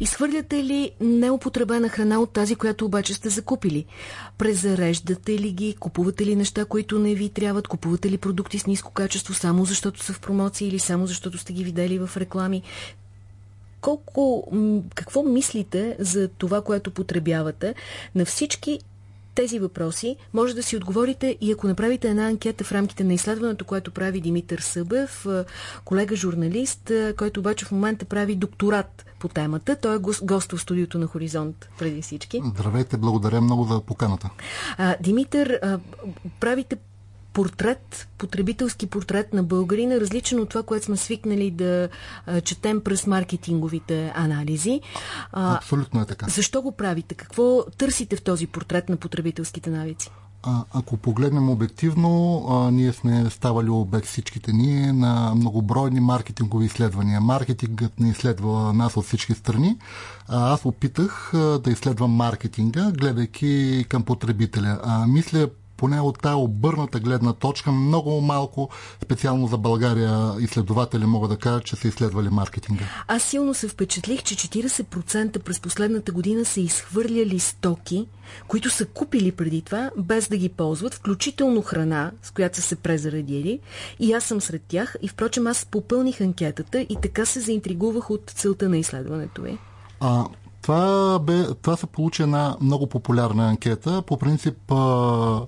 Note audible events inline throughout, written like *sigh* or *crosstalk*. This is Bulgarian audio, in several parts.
Изхвърляте ли неупотребена храна от тази, която обаче сте закупили? Презареждате ли ги? Купувате ли неща, които не ви трябват? Купувате ли продукти с ниско качество само защото са в промоции или само защото сте ги видели в реклами? Колко, какво мислите за това, което потребявате на всички тези въпроси може да си отговорите и ако направите една анкета в рамките на изследването, което прави Димитър Събев, колега журналист, който обаче в момента прави докторат по темата. Той е гост в студиото на Хоризонт преди всички. Здравейте, благодаря много за поканата. А, Димитър, а, правите портрет, потребителски портрет на българина, различен от това, което сме свикнали да а, четем през маркетинговите анализи. А, Абсолютно е така. Защо го правите? Какво търсите в този портрет на потребителските навици? Ако погледнем обективно, а, ние сме ставали обект всичките ние на многобройни маркетингови изследвания. Маркетингът не изследва нас от всички страни. А, аз опитах а, да изследвам маркетинга, гледайки към потребителя. А, мисля поне от тази обърната гледна точка, много малко, специално за България, изследователи могат да кажат, че са изследвали маркетинга. Аз силно се впечатлих, че 40% през последната година са изхвърляли стоки, които са купили преди това, без да ги ползват, включително храна, с която са се презаредили. И аз съм сред тях. И впрочем, аз попълних анкетата и така се заинтригувах от целта на изследването ви. А, това, бе, това се получи една много популярна анкета. По принцип а,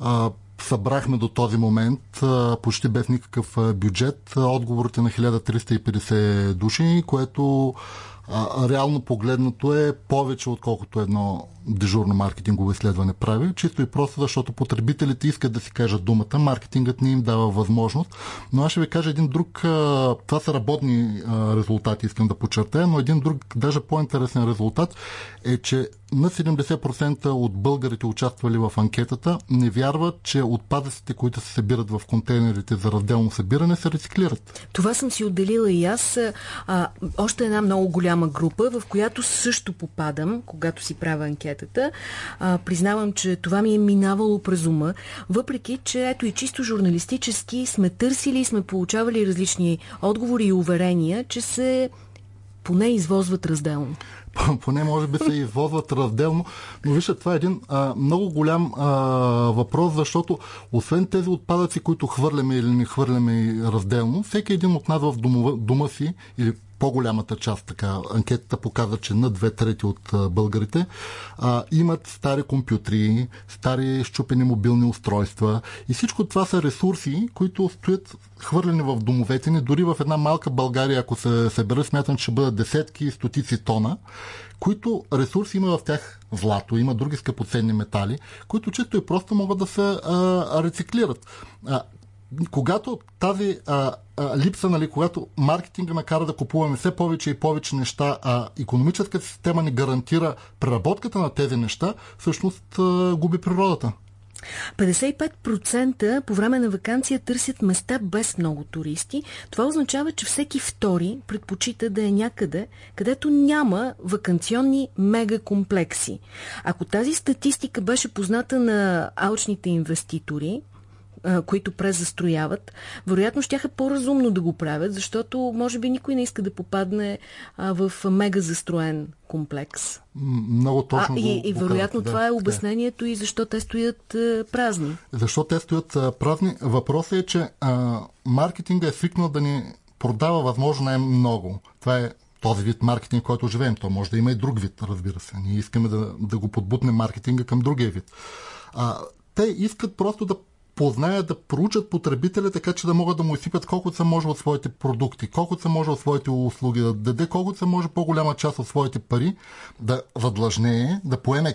а, събрахме до този момент а, почти без никакъв бюджет отговорите на 1350 души, което реално погледнато е повече отколкото едно дежурно маркетингово изследване прави, чисто и просто защото потребителите искат да си кажат думата, маркетингът не им дава възможност. Но аз ще ви кажа един друг, това са работни резултати, искам да подчертая, но един друг, даже по-интересен резултат е, че на 70% от българите, участвали в анкетата, не вярват, че отпадъците, които се събират в контейнерите за разделно събиране, се рециклират. Това съм си отделила и аз. А, още една много голяма група, в която също попадам, когато си правя анкетата. А, признавам, че това ми е минавало през ума, въпреки, че ето и чисто журналистически сме търсили и сме получавали различни отговори и уверения, че се поне извозват разделно. *laughs* поне може би се извозват разделно. Но вижте, това е един а, много голям а, въпрос, защото освен тези отпадъци, които хвърляме или не хвърляме разделно, всеки един от нас в дома, дома си или по-голямата част, така, анкетата показва, че на две трети от българите а, имат стари компютри, стари щупени мобилни устройства и всичко това са ресурси, които стоят хвърлени в домовете ни, дори в една малка България, ако се събере, смятам, че ще бъдат десетки, стотици тона, които ресурси има в тях злато, има други скъпоценни метали, които често и просто могат да се а, рециклират. А, когато тази а, а, липса, нали, когато маркетинга накара да купуваме все повече и повече неща, а економическата система ни гарантира преработката на тези неща, всъщност а, губи природата. 55% по време на вакансия търсят места без много туристи. Това означава, че всеки втори предпочита да е някъде, където няма вакансионни мегакомплекси. Ако тази статистика беше позната на алчните инвеститори, които презастрояват, вероятно ще е по-разумно да го правят, защото може би никой не иска да попадне а, в мега застроен комплекс. Много точно. А, и, и вероятно да, това е обяснението и защо те стоят а, празни. Защо те стоят а, празни? Въпросът е, че а, маркетинга е свикнал да ни продава възможно най-много. Това е този вид маркетинг, който живеем. То може да има и друг вид, разбира се. Ние искаме да, да го подбутнем маркетинга към другия вид. А, те искат просто да познаят, да проучат потребителя, така че да могат да му изсипят колкото се може от своите продукти, колкото се може от своите услуги, да даде колкото се може по-голяма част от своите пари, да задлъжнее, да поеме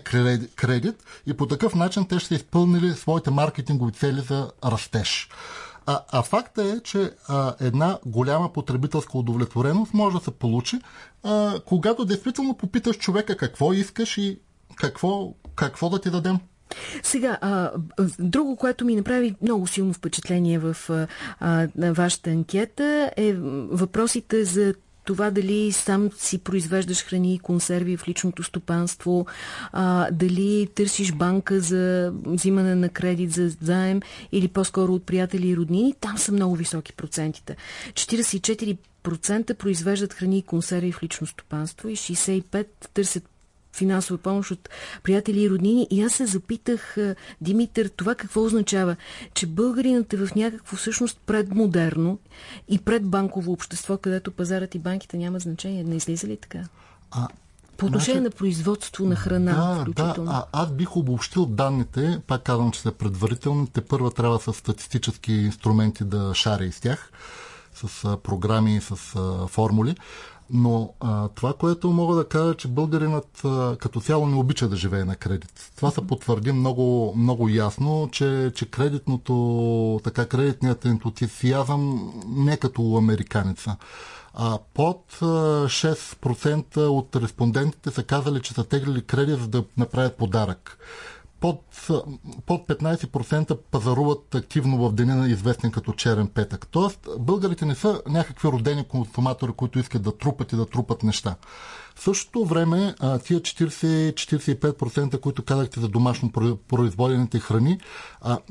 кредит и по такъв начин те ще са изпълнили своите маркетингови цели за растеж. А, а факта е, че а, една голяма потребителска удовлетвореност може да се получи, а, когато действително попиташ човека какво искаш и какво, какво да ти дадем. Сега, а, друго, което ми направи много силно впечатление в а, вашата анкета е въпросите за това дали сам си произвеждаш храни и консерви в личното стопанство, а, дали търсиш банка за взимане на кредит за заем или по-скоро от приятели и роднини, там са много високи процентите. 44 20% произвеждат храни и консерви в лично стопанство и 65% търсят финансова помощ от приятели и роднини. И аз се запитах, Димитър, това какво означава? Че българинът е в някакво всъщност предмодерно и предбанково общество, където пазарът и банките няма значение. Не излиза ли така? А, по отношение значи, на производство на храна, да, включително. Да, а, аз бих обобщил данните, пак казвам, че са предварителни. Те първа трябва с статистически инструменти да шаря из тях, с програми, с а, формули. Но а, това, което мога да кажа, че българинът а, като цяло не обича да живее на кредит. Това се потвърди много, много ясно, че, че кредитното, така кредитният ентусиазъм не като американеца. А под 6% от респондентите са казали, че са теглили кредит, за да направят подарък под, под 15% пазаруват активно в деня на известен като черен петък. Тоест, българите не са някакви родени консуматори, които искат да трупат и да трупат неща. В същото време, тия 40-45%, които казахте за домашно производените храни,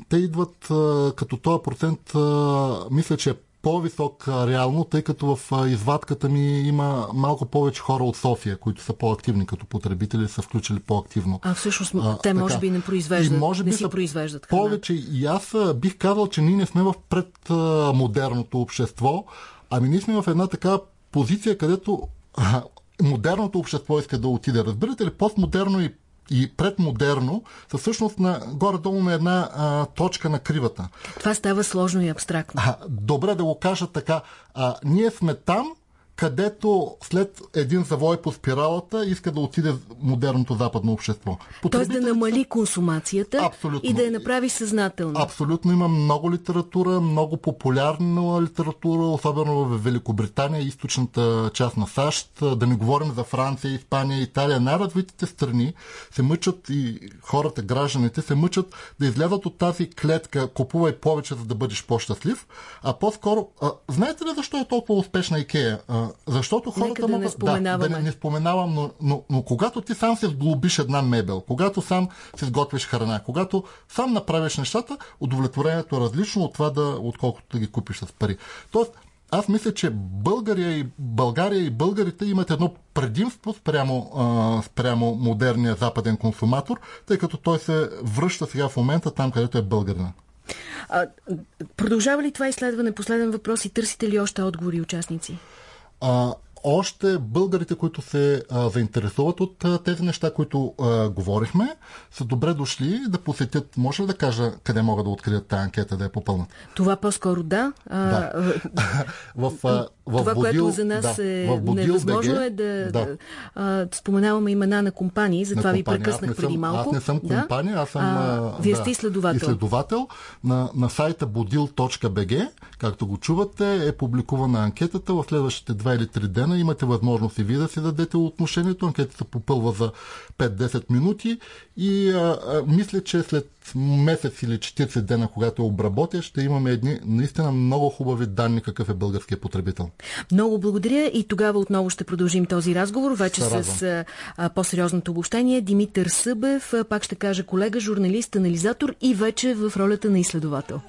те идват като този процент, мисля, че е по-висок реално, тъй като в извадката ми има малко повече хора от София, които са по-активни като потребители, са включили по-активно. А всъщност а, те може така. би не произвеждат, и може би не си произвеждат храна. Повече и аз бих казал, че ние не сме в предмодерното общество, ами ние сме в една така позиция, където *laughs* модерното общество иска да отиде. Разбирате ли, постмодерно и и предмодерно са всъщност на, горе-долу на една а, точка на кривата. Това става сложно и абстрактно. А, добре да го кажа така. А, ние сме там, където след един завой по спиралата иска да отиде модерното западно общество. Тоест да намали консумацията Абсолютно. и да я направи съзнателно. Абсолютно има много литература, много популярна литература, особено в Великобритания, източната част на САЩ, да не говорим за Франция, Испания, Италия. Най-развитите страни се мъчат и хората, гражданите се мъчат да излязат от тази клетка, купувай повече, за да бъдеш по-щастлив, а по-скоро... Знаете ли защо е толкова успешна Икея? Защото хората да могат... Не да, да не, не споменавам, но, но, но когато ти сам се сглобиш една мебел, когато сам си сготвиш храна, когато сам направиш нещата, удовлетворението е различно от това, да, отколкото да ги купиш с пари. Тоест, аз мисля, че България и, България и българите имат едно предимство спрямо, а, спрямо модерния западен консуматор, тъй като той се връща сега в момента там, където е българина. А, продължава ли това изследване? Последен въпрос и търсите ли още отговори участници? А, още българите, които се а, заинтересуват от а, тези неща, които а, говорихме, са добре дошли да посетят. Може ли да кажа къде могат да открият тази анкета, да я попълнат? Това по-скоро да. да. в, *laughs* а, в Това, Будил, което за нас да, е невъзможно е да, да. А, споменаваме имена на компании, затова ви прекъснах преди малко. Аз не съм компания, да? аз съм... А, вие да, сте изследовател. Изследовател. На, на сайта budil.bg, както го чувате, е публикувана анкетата. В следващите два или три дена имате възможност и вие да си дадете отношението. Анкетата попълва за 5-10 минути и а, а, мисля, че след месец или 40 дена, когато обработя, ще имаме едни наистина много хубави данни какъв е българския потребител. Много благодаря и тогава отново ще продължим този разговор, вече с по-сериозното обобщение. Димитър Събев, пак ще кажа колега, журналист, анализатор и вече в ролята на изследовател.